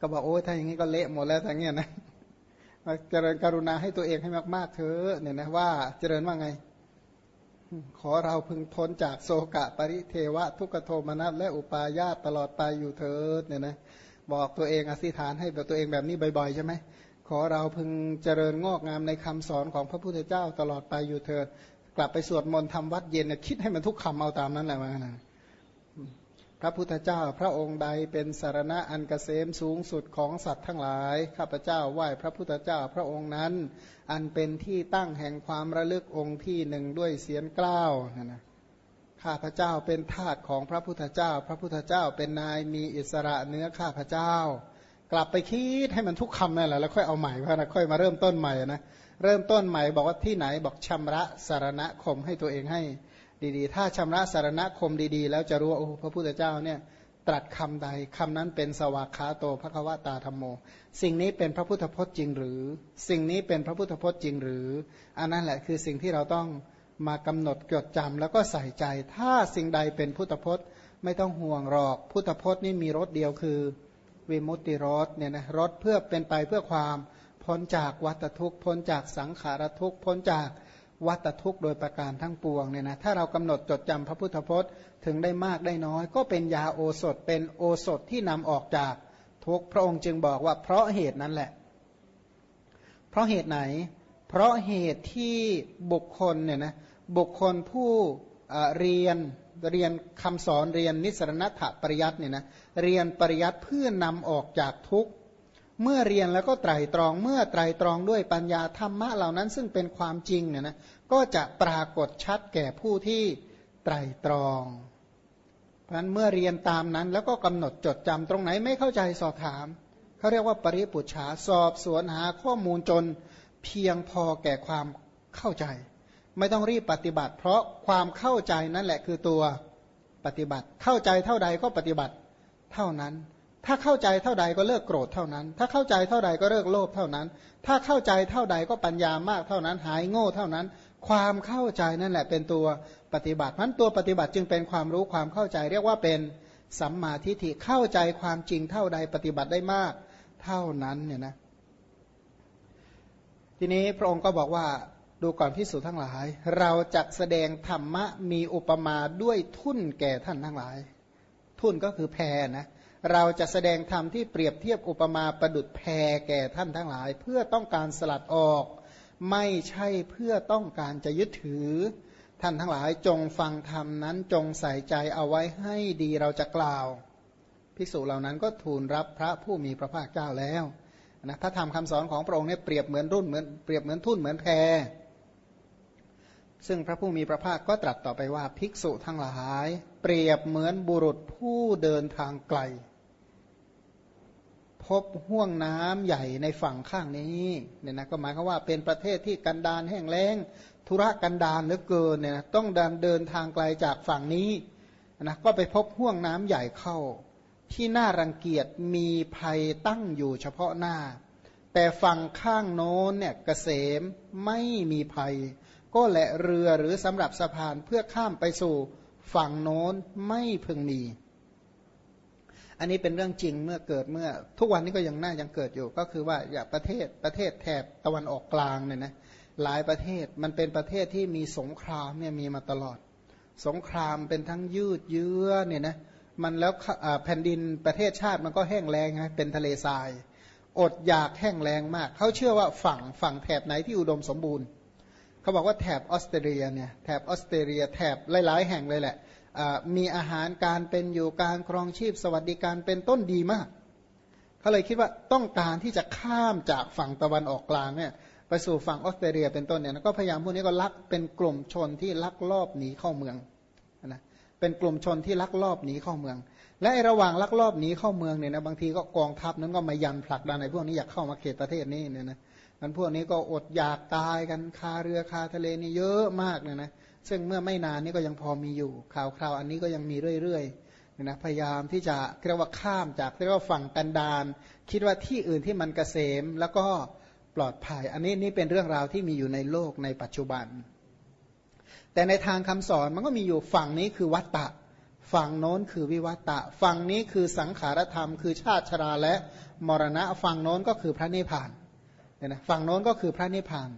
ก็บอกโอ้ยถ้าอย่างนี้ก็เละหมดแล้วทั้งเงี้ยนะเจริญกรุณาให้ตัวเองให้มาก ๆเถอะเนี่ยนะว่าเจริญว่าไง ขอเราพึงพ้นจากโศกะปริเทวะ ทุกโทมนัสและอุปาญาตตลอดไปอยู่เถิดเนี่ยนะบอกตัวเองอธิษฐานให้แบบตัวเองแบบนี้บ่อยๆใช่ไหมขอเราพึงเจริญงอกงามในคำสอนของพระพุทธเจ้าตลอดไปอยู่เถิดกลับไปสวดมนต์ทำวัดเย็นนคิดให้มันทุกคำเอาตามนั้นแหละว่านะ พระพุทธเจ้าพระองค์ใดเป็นสารณะอันกเกษมสูงสุดของสัตว์ทั้งหลาย ข้าพเจ้าไหว้พระพุทธเจ้าพระองค์นั้น อันเป็นที่ตั้งแห่งความระลึกองค์ที่หนึ่งด้วยเสียงกล้าวนะนะข้าพเจ้าเป็นทาสของพระพุทธเจ้า พระพุทธเจ้าเป็นนายมีอิสระเนื้อข้าพเจ้า กลับไปคิดให้มันทุกคำนั่นแหละแล้วค่อยเอาใหม่พรานะค่อยมาเริ่มต้นใหม่นะเริ่มต้นใหม่บอกว่าที่ไหนบอกชำระสารณะคมให้ตัวเองให้ ดีๆ ถ้าชำระสารณคมดีๆ แล้วจะรู้ว่าโอ้พระพุทธเจ้าเนี่ยตรัสคำใดคำนั้นเป็นสวากขาโตภควตาธรรมโม สิ่งนี้เป็นพระพุทธพจน์จริงหรือ สิ่งนี้เป็นพระพุทธพจน์จริงหรือ อันนั้นแหละคือสิ่งที่เราต้องมากำหนดจดจำแล้วก็ใส่ใจ ถ้าสิ่งใดเป็นพุทธพจน์ไม่ต้องห่วงหรอก พุทธพจน์นี่มีรถเดียวคือวิมุตติรสเนี่ยนะรถเพื่อเป็นไปเพื่อความพ้นจากวัฏทุกข์พ้นจากสังขารทุกข์พ้นจาก วัตทุกข์โดยประการทั้งปวงเนี่ยนะถ้าเรากำหนดจดจำพระพุทธพจน์ถึงได้มากได้น้อย ก็เป็นยาโอสถเป็นโอสถที่นำออกจากทุกพระองค์จึงบอกว่าเพราะเหตุนั้นแหละ เพราะเหตุไหน เพราะเหตุที่บุคคลเนี่ยนะบุคคลผู้เรียนเรียนคำสอนเรียนนิสรณัตถปริยัติเนี่ยนะเรียนปริยัติเพื่อนำออกจากทุกข์ เมื่อเรียนแล้วก็ไตรตรอง เมื่อไตรตรองด้วยปัญญาธรรมะเหล่านั้นซึ่งเป็นความจริงเนี่ยนะก็จะปรากฏชัดแก่ผู้ที่ไตรตรอง เพราะฉะนั้นเมื่อเรียนตามนั้น แล้วก็กำหนดจดจำตรงไหนไม่เข้าใจสอบถามเขาเรียกว่าปริปุชาสอบสวนหาข้อมูลจนเพียงพอแก่ความเข้าใจ ไม่ต้องรีบปฏิบัติ เพราะความเข้าใจนั่นแหละคือตัวปฏิบัติเข้าใจเท่าใดก็ปฏิบัติเท่านั้น ถ้าเข้าใจเท่าใดก็เลิกโกรธเท่านั้น ถ้าเข้าใจเท่าใดก็เลิกโลภเท่านั้น ถ้าเข้าใจเท่าใดก็ปัญญามากเท่านั้น หายโง่เท่านั้น ความเข้าใจนั่นแหละเป็นตัวปฏิบัตินั้นตัวปฏิบัติจึงเป็นความรู้ความเข้าใจเรียกว่าเป็นสัมมาทิฏฐิเข้าใจความจริงเท่าใดปฏิบัติได้มากเท่านั้นเนี่ยนะทีนี้พระองค์ก็บอกว่าดูก่อนพิสูจน์ทั้งหลาย เราจะแสดงธรรมะมีอุปมาด้วยทุ่นแก่ท่านทั้งหลาย ทุ่นก็คือแพนะ เราจะแสดงธรรมที่เปรียบเทียบอุปมาประดุดแพรแก่ท่านทั้งหลาย เพื่อต้องการสลัดออก ไม่ใช่เพื่อต้องการจะยึดถือ ท่านทั้งหลายจงฟังธรรมนั้นจงใส่ใจเอาไว้ให้ดีเราจะกล่าว ภิกษุเหล่านั้นก็ทูลรับพระผู้มีพระภาคเจ้าแล้วนะถ้าทำคำสอนของพระองค์เนี่ยเปรียบเหมือนรุ่นเหมือนเปรียบเหมือนทุ่นเหมือนแพรซึ่งพระผู้มีพระภาคก็ตรัสต่อไปว่าภิกษุทั้งหลาย เปรียบเหมือนบุรุษผู้เดินทางไกล พบห่วงน้ำใหญ่ในฝั่งข้างนี้เนี่ยนะก็หมายความว่าเป็นประเทศที่กันดานแห้งแล้งธุระกันดานเหลือเกินเนี่ยนะต้องเดินเดินทางไกลจากฝั่งนี้นะก็ไปพบห่วงน้ำใหญ่เข้า ที่น่ารังเกียจมีภัยตั้งอยู่เฉพาะหน้า แต่ฝั่งข้างโน้นเนี่ยเกษมไม่มีภัย ก็แหละเรือหรือสำหรับสะพานเพื่อข้ามไปสู่ฝั่งโน้นไม่พึงมี อันนี้เป็นเรื่องจริงเมื่อเกิดเมื่อ ทุกวันนี้ก็ยังน่ายังเกิดอยู่ ก็คือว่าอย่างประเทศประเทศแถบตะวันออกกลางเนี่ยนะหลายประเทศมันเป็นประเทศที่มีสงครามเนี่ยมีมาตลอด สงครามเป็นทั้งยืดเยื้อเนี่ยนะมันแล้วแผ่นดินประเทศชาติมันก็แห้งแล้งนะเป็นทะเลทราย อดอยากแห้งแล้งมาก เขาเชื่อว่าฝั่งฝั่งแถบไหนที่อุดมสมบูรณ์ เขาบอกว่าแถบออสเตรเลียเนี่ยแถบออสเตรเลียแถบหลาย ๆ แห่งเลยแหละ มีอาหารการเป็นอยู่การครองชีพสวัสดิการเป็นต้นดีมากเขาเลยคิดว่าต้องการที่จะข้ามจากฝั่งตะวันออกกลางเนี่ยไปสู่ฝั่งออสเตรเลียเป็นต้นเนี่ยก็พยายามพวกนี้ก็ลักเป็นกลุ่มชนที่ลักลอบหนีเข้าเมืองนะเป็นกลุ่มชนที่ลักลอบหนีเข้าเมือง และระหว่างลักลอบหนีเข้าเมืองเนี่ยนะบางทีก็กองทัพนั้นก็มายันผลักดันในพวกนี้อยากเข้ามาเขตประเทศนี้เนี่ยนะมันพวกนี้ก็อดอยากตายกันคาเรือคาทะเลนี่เยอะมากเนี่ยนะ ซึ่งเมื่อไม่นานนี้ก็ยังพอมีอยู่ข่าวคราวอันนี้ก็ยังมีเรื่อยๆนะพยายามที่จะเรียกว่าข้ามจากเรียกว่าฝั่งกันดานคิดว่าที่อื่นที่มันเกษมแล้วก็ปลอดภัย อันนี้นี่เป็นเรื่องราวที่มีอยู่ในโลกในปัจจุบัน แต่ในทางคำสอนมันก็มีอยู่ฝั่งนี้คือวัตตะฝั่งโน้นคือวิวัตะฝั่งนี้คือสังขารธรรม คือชาติชราและมรณะฝั่งโน้นก็คือพระนิพพานเนี่ยนะฝั่งโน้นก็คือพระนิพพาน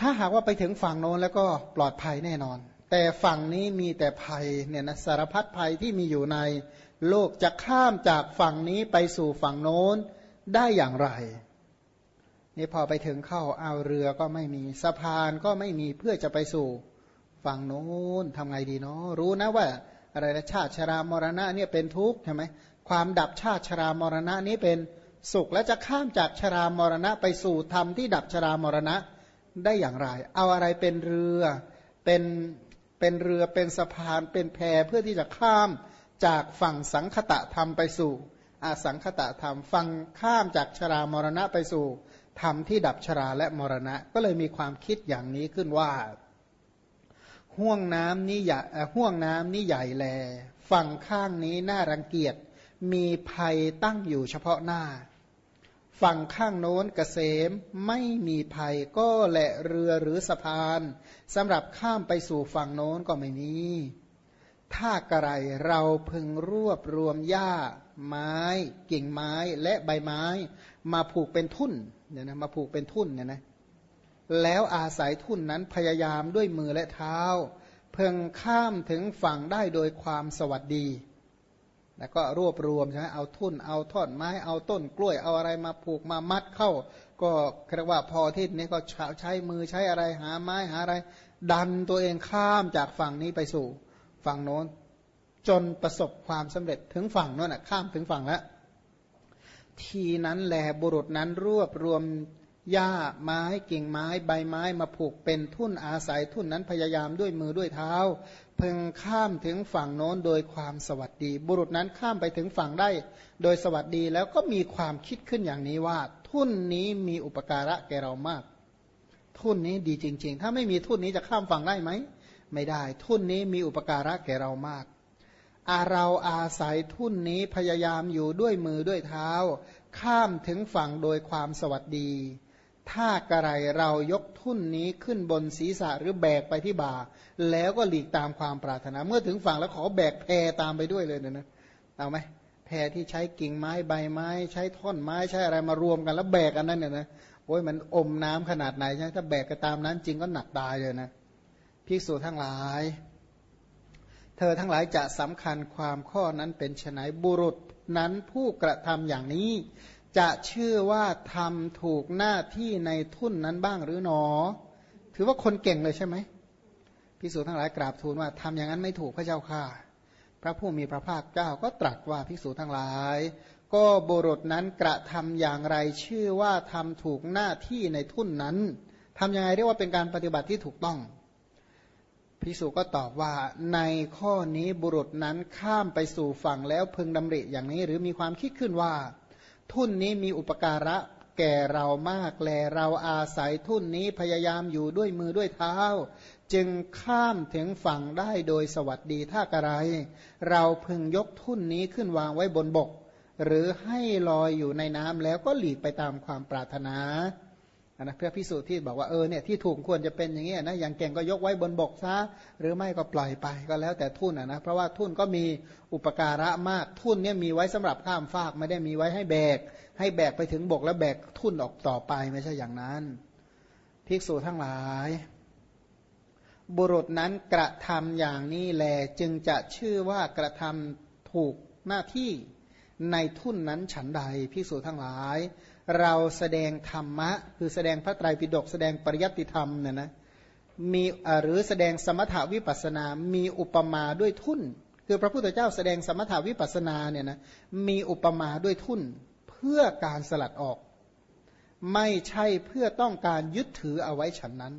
ถ้าหากว่าไปถึงฝั่งโน้นแล้วก็ปลอดภัยแน่นอน แต่ฝั่งนี้มีแต่ภัยเนี่ยนะสารพัดภัยที่มีอยู่ในโลกจะข้ามจากฝั่งนี้ไปสู่ฝั่งโน้นได้อย่างไร นี่พอไปถึงเข้าเอาเรือก็ไม่มีสะพานก็ไม่มีเพื่อจะไปสู่ฝั่งโน้นทำไงดีเนาะรู้นะว่าอะไรนะชาติชรามรณะเนี่ยเป็นทุกข์ใช่ไหมความดับชาติชรามรณะนี้เป็นสุขและจะข้ามจากชรามรณะไปสู่ธรรมที่ดับชรามรณะ ได้อย่างไร เอาอะไรเป็นเรือเป็นเป็นเรือเป็นสะพานเป็นแพเพื่อที่จะข้ามจากฝั่งสังคตะธรรมไปสู่อาสังคตะธรรมฝั่งข้ามจากชรามรณะไปสู่ธรรมที่ดับชราและมรณะ ก็เลยมีความคิดอย่างนี้ขึ้นว่าห่วงน้ำนี้ใหญ่ห่วงน้ำนี้ใหญ่แล ฝั่งข้างนี้น่ารังเกียจมีภัยตั้งอยู่เฉพาะหน้า ฝั่งข้างโน้นเกษมไม่มีภัยก็แหละเรือหรือสะพานสำหรับข้ามไปสู่ฝั่งโน้นก็ไม่มีถ้ากระไรเราพึงรวบรวมหญ้า ไม้ กิ่งไม้และใบไม้ มาผูกเป็นทุ่นเนี่ยนะมาผูกเป็นทุ่นเนี่ยนะแล้วอาศัยทุ่นนั้นพยายามด้วยมือและเท้า เพิ่งข้ามถึงฝั่งได้โดยความสวัสดี แล้วก็รวบรวมใช่ไหมเอาทุ่นเอาท่อนไม้เอาต้นกล้วยเอาอะไรมาผูกมามัดเข้า ก็เรียกว่าพอที่นี้ก็ใช้มือใช้อะไรหาไม้หาอะไร ดันตัวเองข้ามจากฝั่งนี้ไปสู่ฝั่งโน้น จนประสบความสำเร็จถึงฝั่งโน้นข้ามถึงฝั่งแล้วทีนั้นแหลบุรุษนั้นรวบรวม หญ้าไม้กิ่งไม้ใบไม้มาผูกเป็นทุ่นอาศัยทุ่นนั้นพยายามด้วยมือด้วยเท้าเพิ่งข้ามถึงฝั่งโน้นโดยความสวัสดี บุรุษนั้นข้ามไปถึงฝั่งได้ โดยสวัสดีแล้วก็มีความคิดขึ้นอย่างนี้ว่า ทุ่นนี้มีอุปการะแก่เรามาก ทุ่นนี้ดีจริง ๆ ถ้าไม่มีทุ่นนี้จะข้ามฝั่งได้ไหมไม่ได้ ทุ่นนี้มีอุปการะแก่เรามากอาเราอาศัยทุ่นนี้พยายามอยู่ด้วยมือด้วยเท้า ข้ามถึงฝั่งโดยความสวัสดี ถ้ากระไรเรายกทุ่นนี้ขึ้นบนศีรษะหรือแบกไปที่บ่า แล้วก็หลีกตามความปรารถนา เมื่อถึงฝั่งแล้วขอแบกแพตามไปด้วยเลยเนี่ยนะเอาไหมแพที่ใช้กิ่งไม้ใบไม้ ใช้ท่อนไม้ใช้อะไรมารวมกันแล้วแบกกันนั่นเนี่ยนะโอ้ยมันอมน้ำขนาดไหนใช่ถ้าแบกกันตามนั้นจริงก็หนักตายเลยนะภิกษุทั้งหลาย เธอทั้งหลายจะสำคัญความข้อนั้นเป็นไฉนบุรุษนั้นผู้กระทำอย่างนี้ จะชื่อว่าทำถูกหน้าที่ในทุ่นนั้นบ้างหรือหนอ ถือว่าคนเก่งเลยใช่ไหมพิสูจน์ทั้งหลายกราบทูลว่าทำอย่างนั้นไม่ถูกพระเจ้าค่ะ พระผู้มีพระภาคเจ้าก็ตรัสว่าพิสูจน์ทั้งหลาย ก็บุรุษนั้นกระทำอย่างไรชื่อว่าทำถูกหน้าที่ในทุ่นนั้นทำยังไงเรียกว่าเป็นการปฏิบัติที่ถูกต้องพิสูจก็ตอบว่าในข้อนี้บุรุษนั้นข้ามไปสู่ฝั่งแล้วพึงดำริอย่างนี้ หรือมีความคิดขึ้นว่า ทุ่นนี้มีอุปการะแก่เรามากแลเราอาศัยทุ่นนี้พยายามอยู่ด้วยมือด้วยเท้า จึงข้ามถึงฝั่งได้โดยสวัสดีท่ากระไร เราพึงยกทุ่นนี้ขึ้นวางไว้บนบก หรือให้ลอยอยู่ในน้ำแล้วก็หลีกไปตามความปรารถนา นะเพื่อพิสูจน์ที่บอกว่าเออเนี่ยที่ถูกควรจะเป็นอย่างนี้นะอย่างเก่งก็ยกไว้บนบกซะหรือไม่ก็ปล่อยไปก็แล้วแต่ทุ่นนะเพราะว่าทุ่นก็มีอุปการะมากทุ่นเนี่ยมีไว้สำหรับข้ามฟากไม่ได้มีไว้ให้แบก ให้แบกไปถึงบกแล้วแบกทุ่นออกต่อไปไม่ใช่อย่างนั้น ภิกษุทั้งหลาย บุรุษนั้นกระทำอย่างนี้แลจึงจะชื่อว่ากระทำถูกหน้าที่ในทุ่นนั้นฉันใดภิกษุทั้งหลาย เราแสดงธรรมะ คือแสดงพระไตรปิฎกแสดงปริยัติธรรมเนี่ยนะมีหรือแสดงสมถาวิปัสนา มีอุปมาด้วยทุ่น คือพระพุทธเจ้าแสดงสมถาวิปัสนาเนี่ยนะมีอุปมาด้วยทุ่น เพื่อการสลัดออก ไม่ใช่เพื่อต้องการยึดถือเอาไว้ฉันนั้น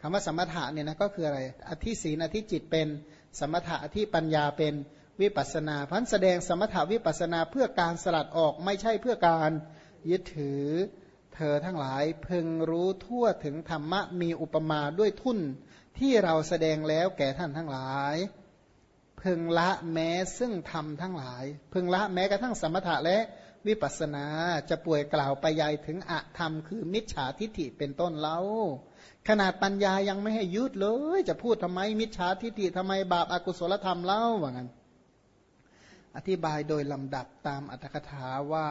คำว่าสมถะเนี่ยนะก็คืออะไรอธิศีนอธิจิตเป็นสมถะอธิปัญญาเป็นวิปัสนาพันแสดงสมถาวิปัสนาเพื่อการสลัดออกไม่ใช่เพื่อการ ยึดถือ เธอทั้งหลายพึงรู้ทั่วถึงธรรมะมีอุปมาด้วยทุ่นที่เราแสดงแล้วแก่ท่านทั้งหลาย พึพึงละแม้ซึ่งทำทั้งหลาย พึงละแม้กระทั่งสมถะและวิปัสสนาจะป่วยกล่าวไปยายถึงอะธรรมคือมิจฉาทิฏฐิเป็นต้นเล่าขนาดปัญญายังไม่ให้ยุดเลย จะพูดทำไมมิจฉาทิฏฐิทำไมบาปอากุศลธรรมเล่าว่างั้นอธิบายโดยลำดับตามอัตถกถาว่า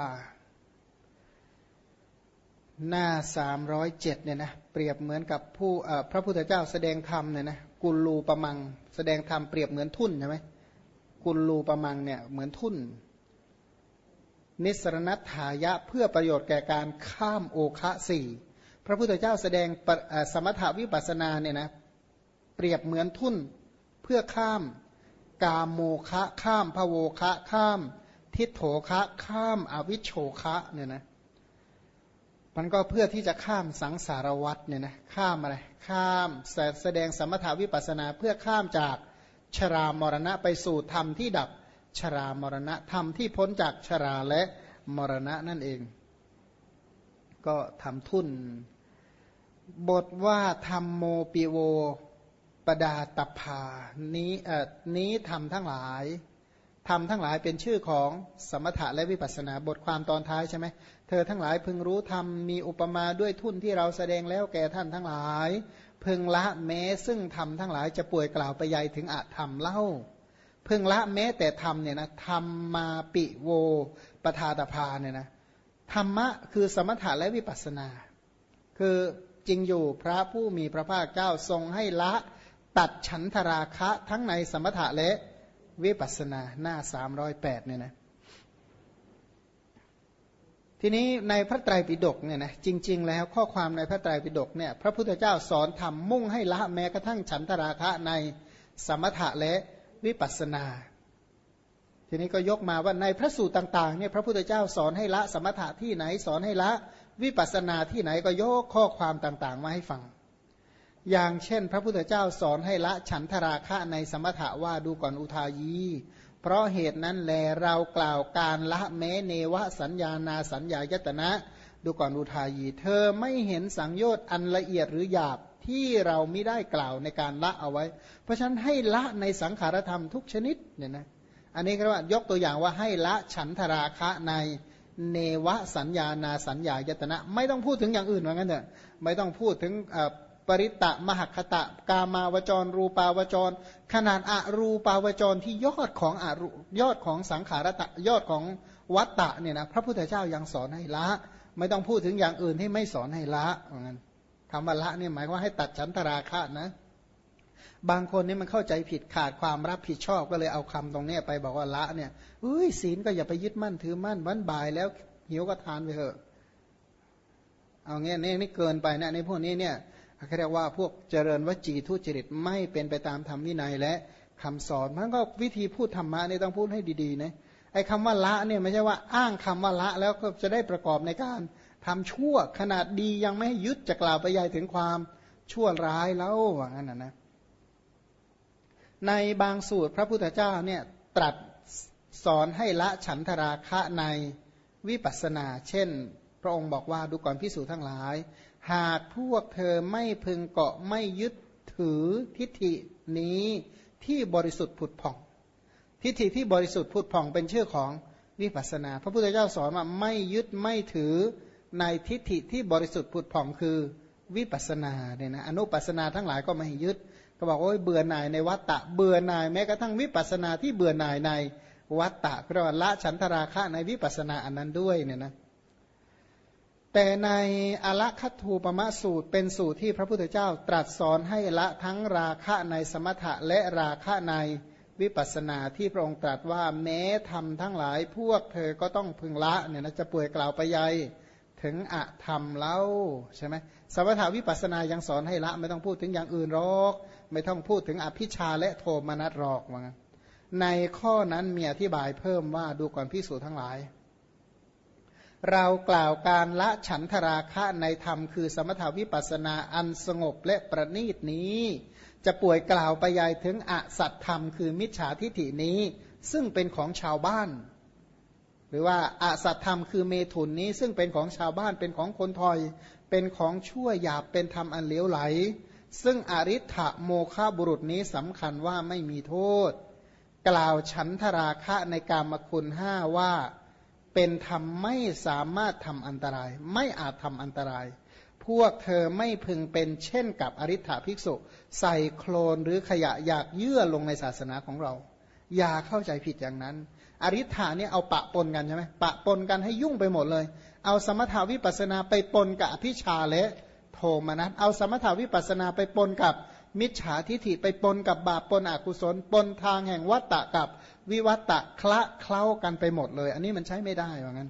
หน้าสามร้อยเจ็ดเนี่ยนะเปรียบเหมือนกับผู้พระพุทธเจ้าแสดงธรรมเนี่ยนะกุลูประมัง แสดงธรรมเปรียบเหมือนทุ่นใช่ไหมกุลูประมังเนี่ยเหมือนทุ่น นิสรณัตถายะเพื่อประโยชน์แก่การข้ามโอคะสี่พระพุทธเจ้าแสดงสมถาวิปัสนาเนี่ยนะเปรียบเหมือนทุ่นเพื่อข้ามกามโมคะข้ามพโวคะข้าม ทิฏโถคะข้ามอวิชโชคะเนี่ยนะ มันก็เพื่อที่จะข้ามสังสารวัตเนี่ยนะข้ามอะไรข้ามแสดงสมถาวิปัสนาเพื่อข้ามจากชรามรณะไปสู่ธรรมที่ดับชรามรณะธรรมที่พ้นจากชราและมรณะนั่นเอง ก็ทำทุน บทว่าธรรมโมปิโวปดาตภานี้เอ่อนี้ทำทั้งหลาย ทำทั้งหลายเป็นชื่อของสมถะและวิปัสสนาบทความตอนท้ายใช่ไหมเธอทั้งหลายพึงรู้ธรรมมีอุปมาด้วยทุ่นที่เราแสดงแล้วแก่ท่านทั้งหลาย พึงละแม้ซึ่งธรรมทั้งหลายจะป่วยกล่าวไปยัยถึงอะธรรมเล่า พึงละแม้แต่ธรรมเนี่ยนะธรรมมาปิโวปทาตภาเนี่ยนะธรรมะคือสมถะและวิปัสสนา คือจริงอยู่พระผู้มีพระภาคเจ้าทรงให้ละตัดฉันทราคะทั้งในสมถะและ วิปัสนาหน้าสามร้อยแปดเนี่ยนะทีนี้ในพระไตรปิฎกเนี่ยนะจริง ๆ แล้วข้อความในพระไตรปิฎกเนี่ยพระพุทธเจ้าสอนทำมุ่งให้ละแม้กระทั่งฉันทราคะในสมถะและวิปัสนา ทีนี้ก็ยกมาว่าในพระสูตรต่างๆเนี่ยพระพุทธเจ้าสอนให้ละสมถะที่ไหนสอนให้ละวิปัสนาที่ไหนก็ยกข้อความต่างๆ มาให้ฟัง อย่างเช่น พระพุทธเจ้าสอนให้ละฉันทราคะในสมถะว่าดูก่อนอุทายี เพราะเหตุนั้นแลเรากล่าวการละแม้เนวสัญญานาสัญญายตนะ ดูก่อนอุทายี เธอไม่เห็นสังโยชน์อันละเอียดหรือหยาบที่เราไม่ได้กล่าวในการละเอาไว้ เพราะฉะนั้นให้ละในสังขารธรรมทุกชนิดเนี่ยนะอันนี้ก็ว่ายกตัวอย่างว่าให้ละฉันทราคะในเนวสัญญานาสัญญายตนะ ไม่ต้องพูดถึงอย่างอื่นว่างั้นเถอะไม่ต้องพูดถึง ปริตะมหคตะ กามาวจร รูปาวจร ขนาดอรูปาวจรที่ยอดของอรุยอดของสังขารตะยอดของวัตตะเนี่ยนะพระพุทธเจ้ายังสอนให้ละ ไม่ต้องพูดถึงอย่างอื่นที่ไม่สอนให้ละเหมือนกันคำว่าละเนี่ยหมายว่าให้ตัดฉันทราคะนะ บางคนนี่มันเข้าใจผิดขาดความรับผิดชอบก็เลยเอาคำตรงนี้ไปบอกว่าละเนี่ยเฮ้ยศีลก็อย่าไปยึดมั่นถือมั่นวันบ่ายแล้วหิวก็ทานไปเถอะเอาเงี้ยนี่นี่เกินไปนะในพวกนี้เนี่ย เขาเรียกว่าพวกเจริญวจีทุจริตไม่เป็นไปตามธรรมวินัยและคำสอนมันก็วิธีพูดธรรมะนี่ต้องพูดให้ดีๆนะไอ้คำว่าละเนี่ยไม่ใช่ว่าอ้างคำว่าละแล้วก็จะได้ประกอบในการทำชั่วขนาดดียังไม่ให้ยึดจะกล่าวไปใหญ่ถึงความชั่วร้ายแล้วว่างั้นนะนะในบางสูตรพระพุทธเจ้าเนี่ยตรัสสอนให้ละฉันทราคะในวิปัสนา เช่น พระองค์บอกว่าดูก่อนพิสูจน์ทั้งหลาย หากพวกเธอไม่พึงเกาะไม่ยึดถือทิฏฐินี้ที่บริสุทธิ์ผุดผ่อง ทิฏฐิที่บริสุทธิ์ผุดผ่องเป็นชื่อของวิปัสนา พระพุทธเจ้าสอนว่าไม่ยึดไม่ถือในทิฏฐิที่บริสุทธิ์ผุดผ่องคือวิปัสนาเนี่ยนะอนุปัสนาทั้งหลายก็ไม่ยึด ก็บอกว่าเบื่อหน่ายในวัตตะเบื่อหน่ายแม้กระทั่งวิปัสนาที่เบื่อหน่ายในวัตตะก็ละฉันทราคะในวิปัสนาอันนั้นด้วยเนี่ยนะ แต่ในอละคัตถูปมะสูตรเป็นสูตรที่พระพุทธเจ้าตรัสสอนให้ละทั้งราคะในสมถะและราคะในวิปัสสนาที่พระองค์ตรัสว่าแม้ทำทั้งหลายพวกเธอก็ต้องพึงละเนี่ยนะจะป่วยกล่าวไปยัยถึงอะธรรมเล่าใช่ไหมสมถาวิปัสสนายังสอนให้ละไม่ต้องพูดถึงอย่างอื่นหรอกไม่ต้องพูดถึงอภิชาและโทมนัสหรอกว่างั้นในข้อนั้นมีอธิบายเพิ่มว่าดูก่อนพิสูจน์ทั้งหลาย เรากล่าวการละฉันทราคะในธรรมคือสมถาวิปัสนาอันสงบและประณีตนี้ จะป่วยกล่าวไปยายถึงอสัตธรรมคือมิจฉาทิฐินี้ ซึ่งเป็นของชาวบ้าน หรือว่าอสัตธรรมคือเมถุนนี้ ซึ่งเป็นของชาวบ้านเป็นของคนทอย เป็นของชั่วหยาบเป็นธรรมอันเลี้ยวไหล ซึ่งอริ t โมฆะบุรุษนี้สำคัญว่าไม่มีโทษ กล่าวฉันทราคะในกามคุณห้าว่า เป็นธรรมไม่สามารถทำอันตราย ไม่อาจทำอันตราย พวกเธอไม่พึงเป็นเช่นกับอริ t ภิกษุ ใส่โคลนหรือขยะอยากเยื่อลงในศาสนาของเรา อย่าเข้าใจผิดอย่างนั้น อริ t าเนี่ยเอาปะปนกันใช่ไหมปะปนกันให้ยุ่งไปหมดเลย เอาสมถาวิปัสนาไปปนกับอภิชาและโทมนัสเอาสมถาวิปัสนาไปปนกับ มิจฉาทิฐิไปปนกับบาปปนอกุศล ปนทางแห่งวัตตะกับวิวัตตะคละเคล้ากันไปหมดเลย อันนี้มันใช้ไม่ได้ว่างั้น